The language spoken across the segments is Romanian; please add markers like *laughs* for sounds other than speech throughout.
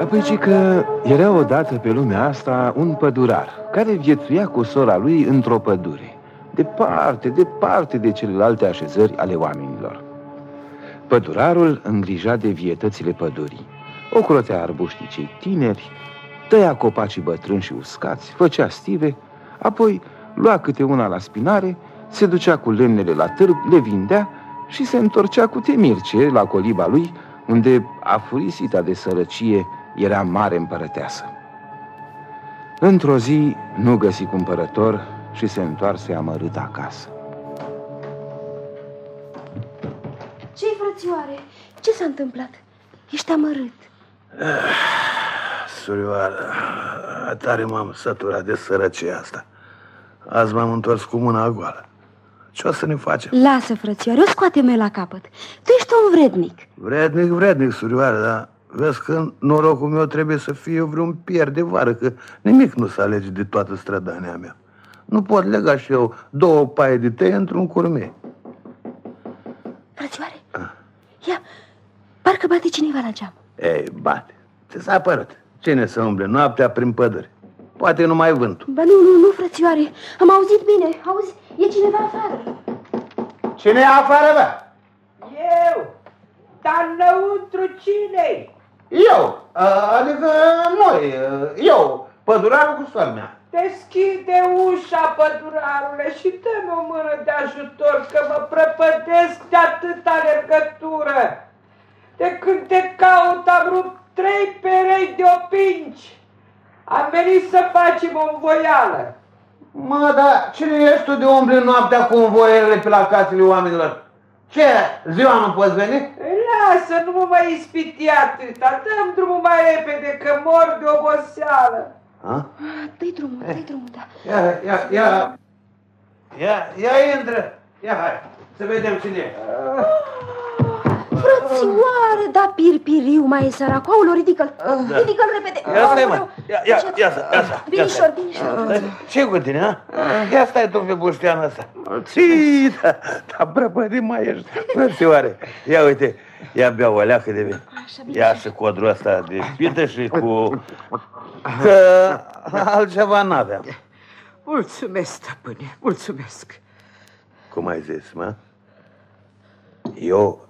Apoi ci că era odată pe lumea asta un pădurar care viețuia cu sora lui într-o pădure, departe, departe de celelalte așezări ale oamenilor. Pădurarul îngrija de vietățile pădurii, ocrotea arbuștii cei tineri, tăia copacii bătrâni și uscați, făcea stive, apoi lua câte una la spinare, se ducea cu lemnele la târg, le vindea și se întorcea cu temirce la coliba lui, unde afurisita de sărăcie era mare împărăteasă. Într-o zi nu găsi cumpărător și se întoarse amărât acasă. Ce-i, frățioare? Ce s-a întâmplat? Ești amărât. Surioară, tare m-am săturat de sărăcia asta. Azi m-am întors cu mâna goală. Ce o să ne facem? Lasă, frățioare, o scoate-me la capăt. Tu ești un vrednic. Vrednic, vrednic, surioară, dar vezi că norocul meu trebuie să fie vreun pier de vară, că nimic nu se alege de toată strădania mea. Nu pot lega și eu două paie de tăie într-un curme. Frățioare, ia, parcă bate cineva la geam. Ei, bate. Ce s-a părut? Cine să umble noaptea prin pădure? Poate numai vântul. Ba nu, nu, nu, frățioare, am auzit bine, auzi, e cineva afară. Cine e afară, bă? Eu! Dar înăuntru cine Eu, adică noi, eu, pădurarul cu soară mea. Deschide ușa, pădurarule, și dă-mi o mână de ajutor, că mă prăpădesc de atâta alergătură. De când te caut am rupt trei perei de opinci. Am venit să facem o învoială. Mă, dar cine ești tu de umbli noaptea cu învoielile pe la casele oamenilor? Ce, ziua nu poți veni? Lasă, nu mă mai ispiti atâta, dăm drumul mai repede, că mor de oboseală. Ha? Dă-i drumul, dă-i drumul, da. Ia, ia, ia, ia, ia intră, ia hai, să vedem cine e. Frățioare, da pirpiriu mai e săracu. Aoleu, ridică-l, ridică-l repede. Ia stai, mă, Aoleu. ia, ia, ia, să, ia, să, ia, Binișor, să. binișor. ce cu tine, ha? Ia stai tu pe bușteanul ăsta. Ții, da, da, prăpădit mai ești, frățioare. Ia uite, ia bea o leacă de vin. Ia și codrul ăsta de pită și cu... Că altceva n-aveam. Mulțumesc, stăpâne, mulțumesc. Cum ai zis, mă? Eu...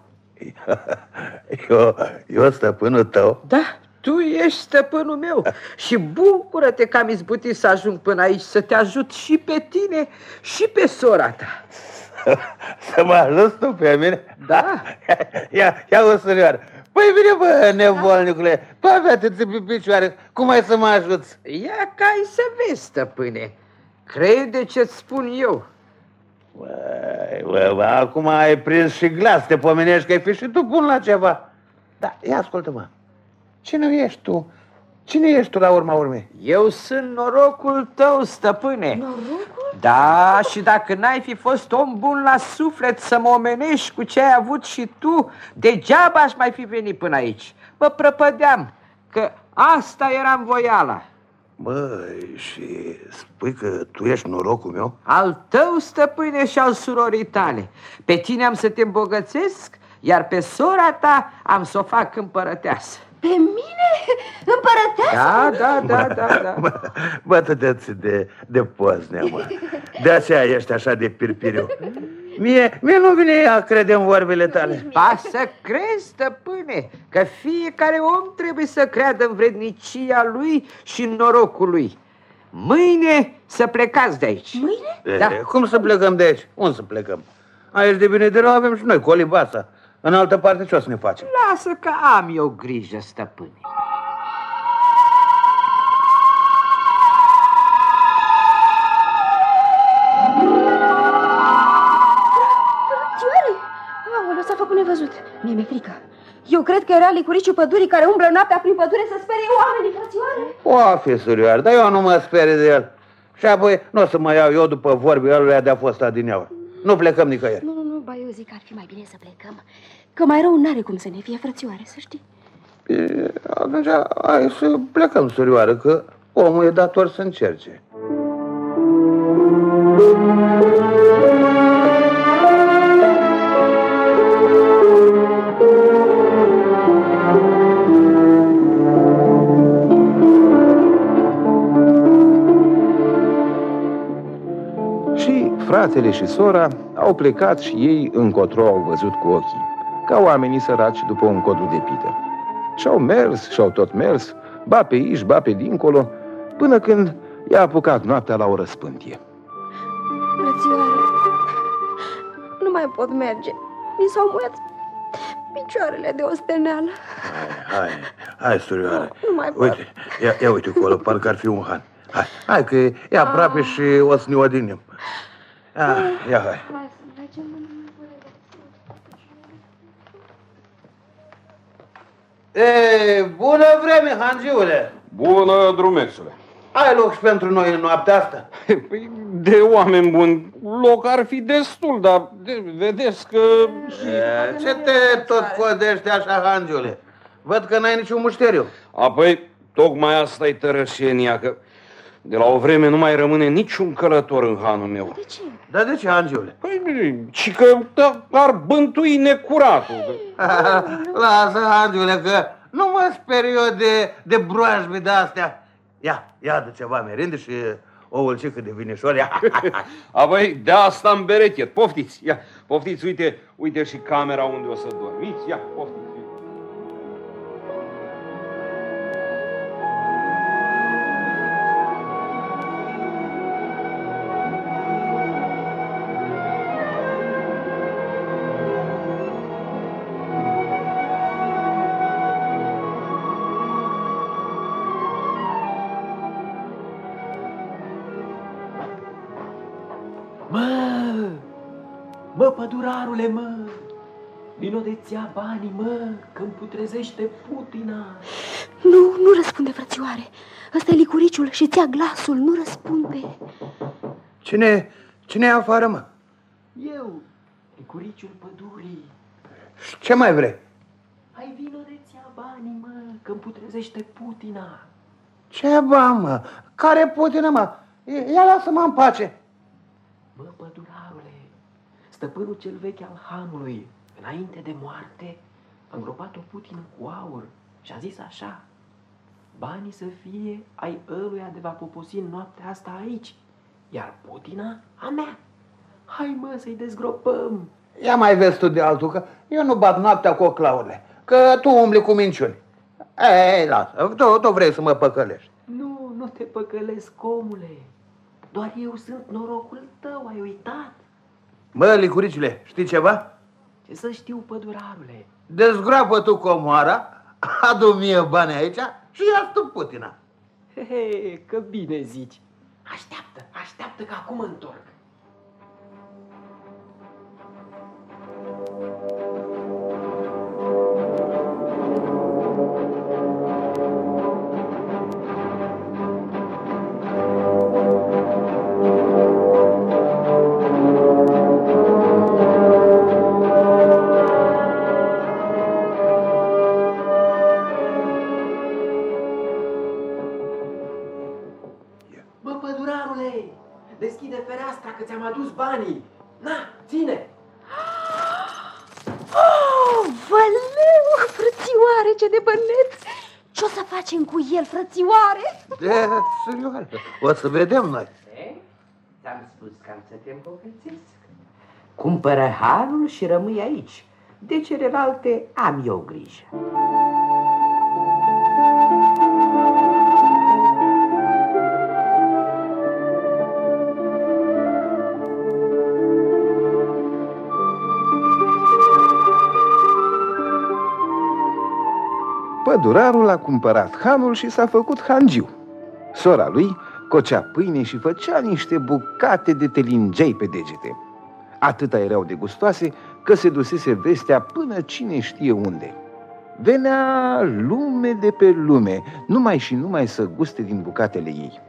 Eu, eu stăpânul tău? Da, tu ești stăpânul meu și bucură-te că am izbutit să ajung până aici, să te ajut și pe tine și pe sora ta. Să mă ajut tu pe mine? Da. *laughs* Ia, ia o surioară. Păi bine, bă, nevolnicule, tu avea te pe picioare, cum ai să mă ajuți? Ia ca ai să vezi, stăpâne. Crede ce-ți spun eu. Băi, bă, bă, acum ai prins și glas, te pomenești că ai fi și tu bun la ceva. Da, ia ascultă-mă, cine ești tu? Cine ești tu la urma urmei? Eu sunt norocul tău, stăpâne. Norocul? Da, și dacă n-ai fi fost om bun la suflet să mă omenești cu ce ai avut și tu, degeaba aș mai fi venit până aici. Mă prăpădeam, că asta era voiala. Băi, și spui că tu ești norocul meu? Al tău, stăpâne, și al surorii tale. Pe tine am să te îmbogățesc, iar pe sora ta am să o fac împărăteasă. Pe mine? Împărăteasă? Da, da, da, da, da. Bă, bă tu de, de, de poznea, mă. De aceea ești așa de pirpiriu. Mie, mie nu vine ea crede în vorbele tale. Ba să crezi, stăpâne, că fiecare om trebuie să creadă în vrednicia lui și în norocul lui. Mâine să plecați de aici. Mâine? E, Da. Cum să plecăm de aici? Unde să plecăm? Aici de bine de rău avem și noi, colibasa. În altă parte ce o să ne facem? Lasă că am eu grijă, stăpâne. Frățioare! Aoleu, s-a făcut nevăzut. Mie mi-e frică. Eu cred că era licuriciul pădurii care umblă noaptea prin pădure să sperie oamenii, frățioare. O, fi surioară, dar eu nu mă sperie de el. Și apoi nu o să mă iau eu după vorbii ăluia de-a fost adineaur. Nu plecăm nicăieri. Nu, nu, nu, ba, eu zic că ar fi mai bine să plecăm. Că mai rău n-are cum să ne fie, frățioare, să știi. E, atunci, hai să plecăm, surioară, că omul e dator să încerce. fratele și sora au plecat și ei încotro au văzut cu ochii, ca oamenii săraci după un codru de pită. Și-au mers, și-au tot mers, ba pe aici, ba pe dincolo, până când i-a apucat noaptea la o răspântie. Frățioare, nu mai pot merge. Mi s-au muiat picioarele de osteneală. Hai, hai, hai, surioare. Nu, nu mai pot. Uite, ia, ia uite acolo, parcă ar fi un han. Hai, hai că e aproape și o să ne odinim. Ah, ia, hai. Hai E, bună vreme, Hangiule! Bună, drumexule! Ai loc și pentru noi în noaptea asta? *laughs* Păi, de oameni buni, loc ar fi destul, dar de, vedeți că... E, ce te tot codești așa, Hangiule? Văd că n-ai niciun mușteriu. Apoi, tocmai asta e tărășenia, că de la o vreme nu mai rămâne niciun călător în hanul meu. De ce? Dar de ce, Hangiule? Păi, ci că da, ar bântui necuratul. *laughs* Lasă, Hangiule, că nu mă sperie eu de, de broajbe de astea. Ia, ia de ceva merinde și oul ce cât de vinișor. Ia. *laughs* Apoi, de asta am berechet. Poftiți, ia, poftiți, uite, uite și camera unde o să dormiți. Ia, poftiți. Mă! Mă, pădurarule, mă! Vino de ți banii, mă, că-mi putrezește putina. Nu, nu răspunde, frățioare. Ăsta e licuriciul și ți-a glasul, nu răspunde. Cine, cine e afară, mă? Eu, licuriciul pădurii. Și ce mai vrei? Hai vino de ți banii, mă, că-mi putrezește putina. Ce ba, mă? Care putină, mă? Ia lasă-mă în pace. Mă, pădurarule, stăpânul cel vechi al hanului, înainte de moarte, a îngropat o putină cu aur și a zis așa, banii să fie ai ăluia de va poposi în noaptea asta aici, iar putina a mea. Hai, mă, să-i dezgropăm. Ia mai vezi tu de altul, că eu nu bat noaptea cu oclaurile, că tu umbli cu minciuni. Ei, lasă, tu, tu vrei să mă păcălești. Nu, nu te păcălesc, omule. Doar eu sunt norocul tău, ai uitat? Mă, licuricile, știi ceva? Ce să știu, pădurarule? Dezgroapă tu comoara, adu mie bani aici și ia tu putina. He, he, că bine zici. Așteaptă, așteaptă că acum întorc. Frățioare? De serioară, o să vedem noi. E? Ți-am spus că am să te îmbogățesc. Cumpără harul și rămâi aici. De celelalte am eu grijă. Pădurarul a cumpărat hanul și s-a făcut hangiu. Sora lui cocea pâine și făcea niște bucate de telingei pe degete. Atâta erau de gustoase că se dusese vestea până cine știe unde. Venea lume de pe lume, numai și numai să guste din bucatele ei.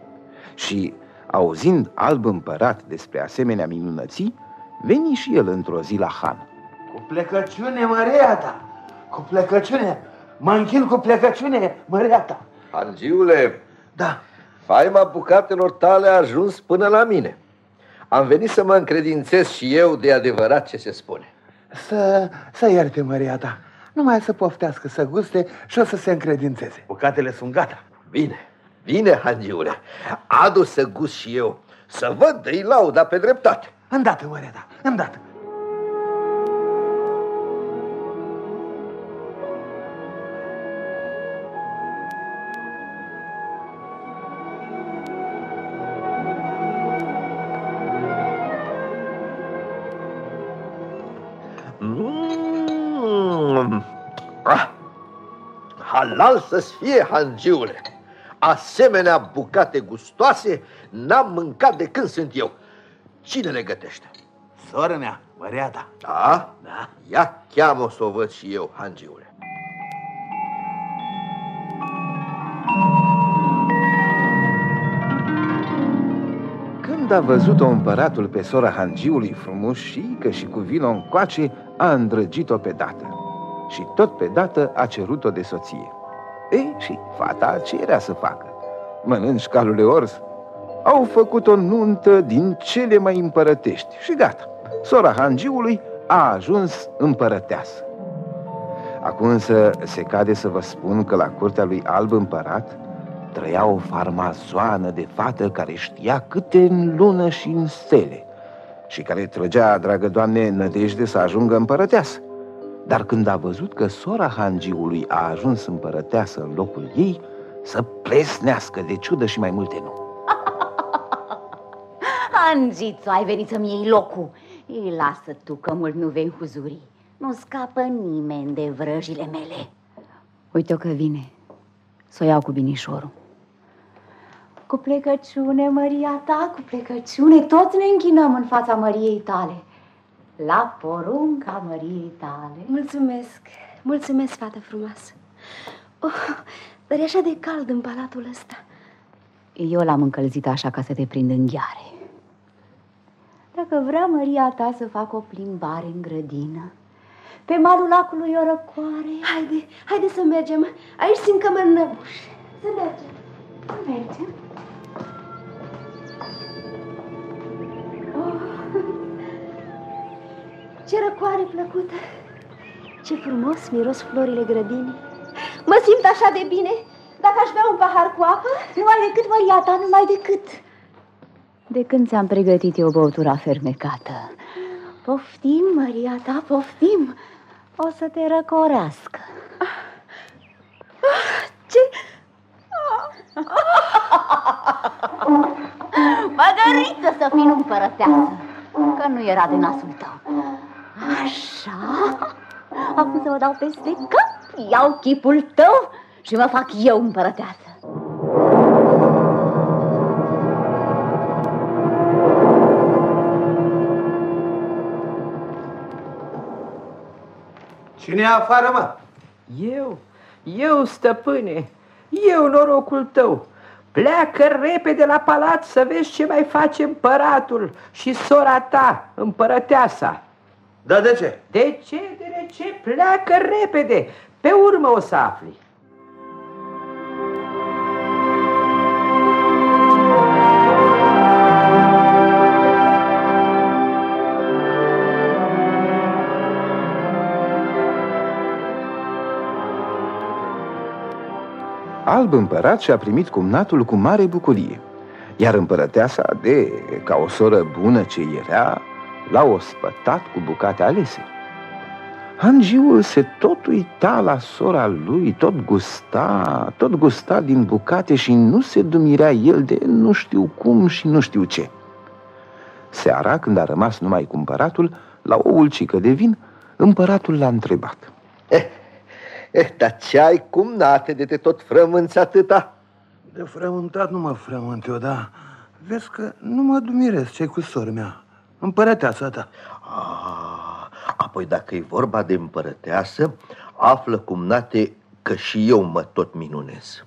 Și, auzind alb împărat despre asemenea minunății, veni și el într-o zi la han. Cu plecăciune, măria ta, cu plecăciune, mă închin cu plecăciune, măria ta. Angiule, Da, faima bucatelor tale a ajuns până la mine. Am venit să mă încredințez și eu de adevărat ce se spune. să, să ierte măria ta, numai să poftească, să guste și o să se încredințeze. Bucatele sunt gata. Bine, bine, Angiule, adu să gust și eu, să văd de lauda pe dreptate. Îndată, mărea ta, îndată. Halal să-ți fie, hangiule! Asemenea bucate gustoase n-am mâncat de când sunt eu. Cine le gătește? Sora mea, mărea ta. Da? Da. Ia cheamă să o văd și eu, hangiule. Când a văzut-o împăratul pe sora hangiului frumușică și cu vino încoace, a îndrăgit-o pe dată. Și tot pe dată a cerut-o de soție. Ei, și fata ce era să facă? Mănânci calule ors? Au făcut o nuntă din cele mai împărătești și gata. Sora hangiului a ajuns împărăteasă. Acum însă se cade să vă spun că la curtea lui Alb Împărat trăia o farmazoană de fată care știa câte în lună și în stele și care trăgea, dragă doamne, nădejde să ajungă împărăteasă. Dar când a văzut că sora hangiului a ajuns împărăteasă în locul ei, să plesnească de ciudă și mai multe nu. *laughs* Angițu, ai venit să-mi iei locul. Ei, lasă tu că mult nu vei huzuri. Nu scapă nimeni de vrăjile mele. Uite-o că vine. Să o iau cu binișorul. Cu plecăciune, Maria ta, cu plecăciune, toți ne închinăm în fața Măriei tale. La porunca Măriei tale. Mulțumesc, mulțumesc, fată frumoasă. Oh, dar e așa de cald în palatul ăsta. Eu l-am încălzit așa ca să te prind în ghiare. Dacă vrea Maria ta să facă o plimbare în grădină, pe malul lacului o răcoare... Haide, haide să mergem. Aici simt că mă înnăbuș. Să mergem. Să mergem. Ce răcoare plăcută. Ce frumos miros florile grădinii. Mă simt așa de bine. Dacă aș bea un pahar cu apă... Nu ai decât, Maria ta, numai decât. De când ți-am pregătit eu băutura fermecată. Poftim, Maria ta, poftim. O să te răcorească. Ce... Măgăriță să fii împărăteasă, că nu era de nasul tău. Așa? Acum să o dau peste cap, iau chipul tău și mă fac eu împărăteasă. Cine e afară, mă? Eu, eu, stăpâne, eu, norocul tău. Pleacă repede la palat să vezi ce mai face împăratul și sora ta, împărăteasa. Da, de ce? De ce, de ce? Pleacă repede, pe urmă o să afli. Alb împărat și-a primit cumnatul cu mare bucurie, iar împărăteasa, de ca o soră bună ce era, l-a ospătat cu bucate alese. Hangiul se tot uita la sora lui, tot gusta, tot gusta din bucate și nu se dumirea el de nu știu cum și nu știu ce. Seara, când a rămas numai cu împăratul, la o ulcică de vin, împăratul l-a întrebat. Eh, eh, dar ce ai cumnate de te tot frămânți atâta? De frământat nu mă frământ eu, da. Vezi că nu mă dumiresc ce cu sora mea. Împărăteasa ta. Ah, apoi dacă e vorba de împărăteasă, află cumnate că și eu mă tot minunez.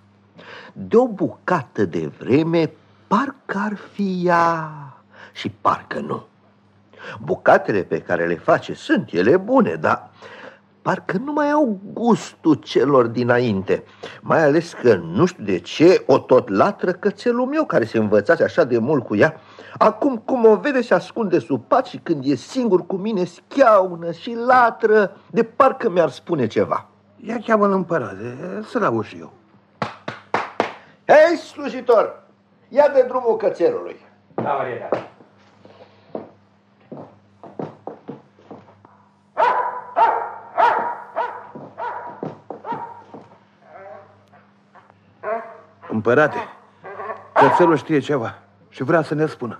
De o bucată de vreme, parcă ar fi ea și parcă nu. Bucatele pe care le face sunt ele bune, dar parcă nu mai au gustul celor dinainte. Mai ales că nu știu de ce o tot latră cățelul meu care se învățase așa de mult cu ea. Acum cum o vede se ascunde sub pat și când e singur cu mine schiaună și latră, de parcă mi-ar spune ceva. Ia cheamă în împărate, să-l aud și eu. Hei, slujitor, ia de drumul cățelului. Da, Maria. Împărate, cățelul știe ceva și vrea să ne spună.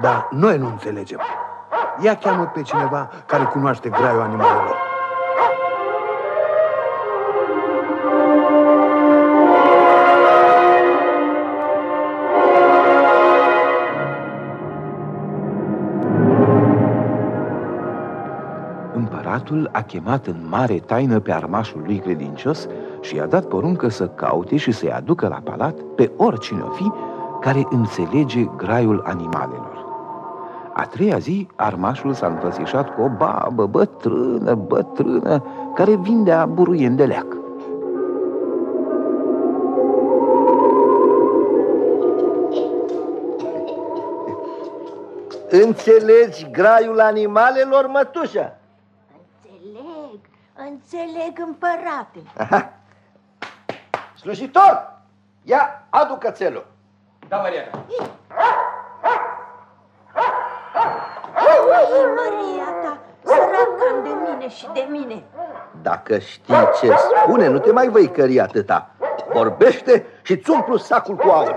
Dar noi nu înțelegem. Ia cheamă pe cineva care cunoaște graiul animalelor. Împăratul a chemat în mare taină pe armașul lui credincios și i-a dat poruncă să caute și să-i aducă la palat pe oricine o fi care înțelege graiul animalelor. A treia zi, armașul s-a înfățișat cu o babă bătrână, bătrână, care vindea buruien de leac. Înțelegi graiul animalelor, mătușa? Înțeleg, înțeleg, împărate. Aha. Slujitor, ia, adu cățelul. Da, Maria. Ui, Maria ta, săracan de mine și de mine. Dacă știi ce spune, nu te mai văicări atâta. Vorbește și îți umplu sacul cu aur.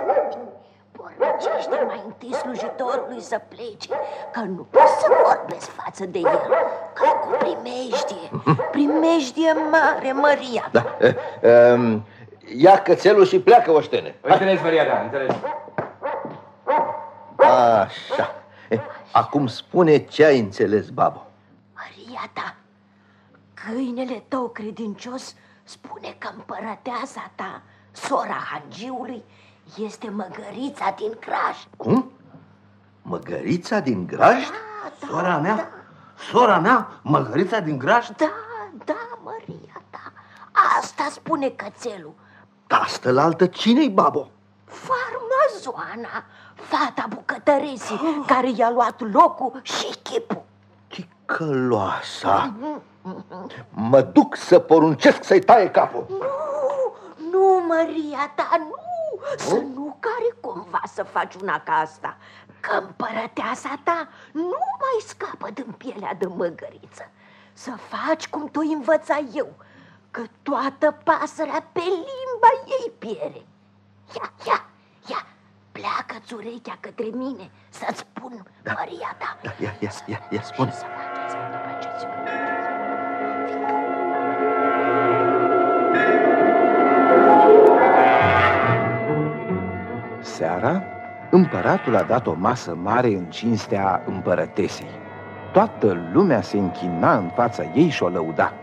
Poruncește mai întâi slujitorului să plece, că nu pot să vorbesc față de el, că cu primejdie, primejdie mare, Maria. Da. Um, ia cățelul și pleacă, oștene. Înțeles, Maria, da, înțeles. Așa. Eh, Acum spune ce ai înțeles, babo. Maria ta, câinele tău credincios spune că împărăteasa ta, sora hangiului, este măgărița din Craș. Cum? Măgărița din graj? Da, da, Sora mea? Da, Sora mea? Măgărița din graș? da, da, Maria ta. Asta spune cățelul. Da, asta la altă cine-i, babo? Farmazoana, fata bucătăresii, care i-a luat locul și chipul. Ticăloasa. Mă duc să poruncesc să-i taie capul. Nu, nu, Maria ta, nu! Să nu care cumva să faci una ca asta, că împărăteasa ta nu mai scapă din pielea de măgăriță. Să faci cum tu învăța eu, că toată pasărea pe limba ei piere. Ia, ia, ia, pleacă-ți țurechea către mine să-ți spun, Maria ta. Da, ia, ia, ia, ia, spune. Să faceți după ce-ți Seara, împăratul a dat o masă mare în cinstea împărătesei. Toată lumea se închina în fața ei și o lăuda.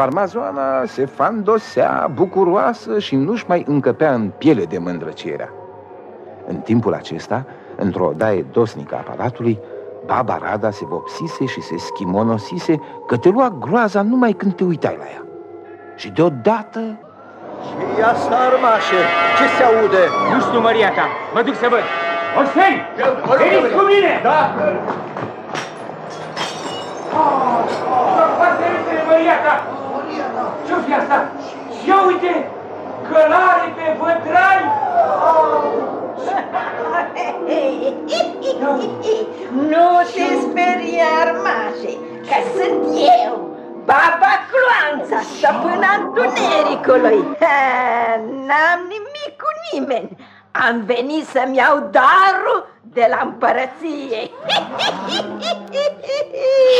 Farmazoana se fandosea bucuroasă și nu-și mai încăpea în piele de mândrăcirea. În timpul acesta, într-o odaie dosnică a palatului, baba Rada se vopsise și se schimonosise că te lua groaza numai când te uitai la ea. Și deodată Și ia să armașe, ce se aude? Nu știu, Maria ta. Mă duc să văd. Oșteni! Veniți cu mine! Da! Foarte repede, Maria ta! Ce-o fi asta? Ia uite! Călare pe vădrai! *laughs* Nu te sperie, armașe, că sunt eu, Baba Cloanța, stăpâna întunericului. Ha, *laughs* N-am nimic cu nimeni. Am venit să-mi iau darul de la împărăție. *laughs*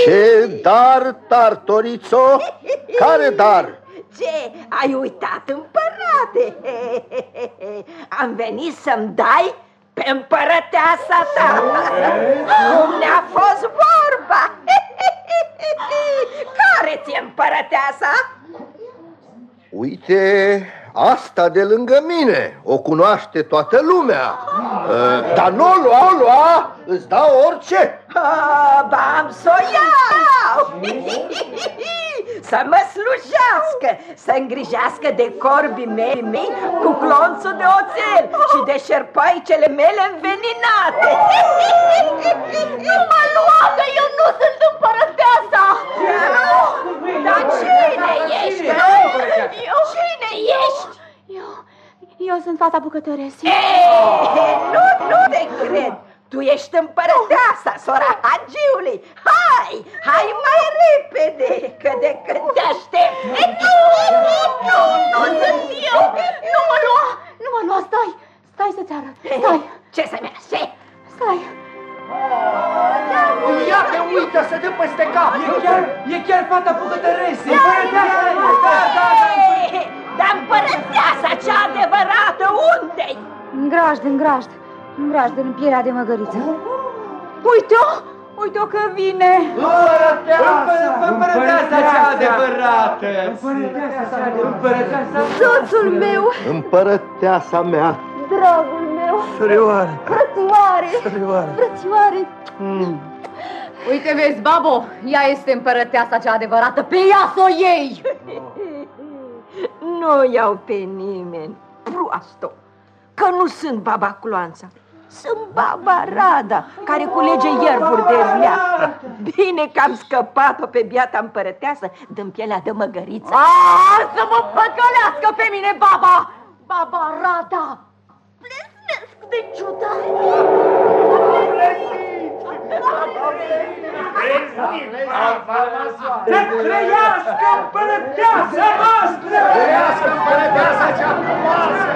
Ce dar, Tartorițo? Care dar? Ce? Ai uitat, împărate? Am venit să-mi dai pe împărăteasa ta. Cum ne-a fost vorba? Care ți-e împărăteasa? Uite, asta de lângă mine, o cunoaște toată lumea. Uh, Dar nu o lua, o lua, îți dau orice. Ah, Bam să o iau! *laughs* Să mă slujească, să îngrijească de corbii mei, mei cu clonțul de oțel și de șerpaicele mele înveninate. *laughs* Nu mă lua, că eu nu sunt împărăteasa! Cine ești? Eu? Cine ești? Eu, eu sunt fata bucătăresii. Nu, nu te cred! Tu ești împărăteasa, sora Hagiului! Hai, hai mai repede, că de când te aștept! Nu, nu, nu sunt eu! Nu mă lua! Nu mă lua, stai! Stai să-ți arăt, stai! Ce să-mi Ce? Stai! Ia te uită, se dă peste cap! E chiar, e chiar fata pugătărese! Da, da, da, Dar împărăteasa cea adevărată, unde-i? În grajd, în grajd, în grajd, în pielea de măgăriță. Uite-o! Uite-o că vine! Împărăteasa! Împărăteasa cea adevărată! Împărăteasa adevărată! Soțul meu! Împărăteasa mea! Dragul meu! Surioară! Frăție! Frățioare, surioare. frățioare. Uite, vezi, babo, ea este împărăteasa cea adevărată, pe ea să o iei! Nu iau pe nimeni, proasto, că nu sunt baba Cloanța. Sunt baba Rada, care culege ierburi de viață. Bine că am scăpat-o pe biata împărăteasă din pielea de măgăriță. A, să mă păcălească pe mine, baba! Baba Rada! Plesnesc de ciudare! Să trăiască împărăteasa noastră! Trăiască împărăteasa cea frumoasă!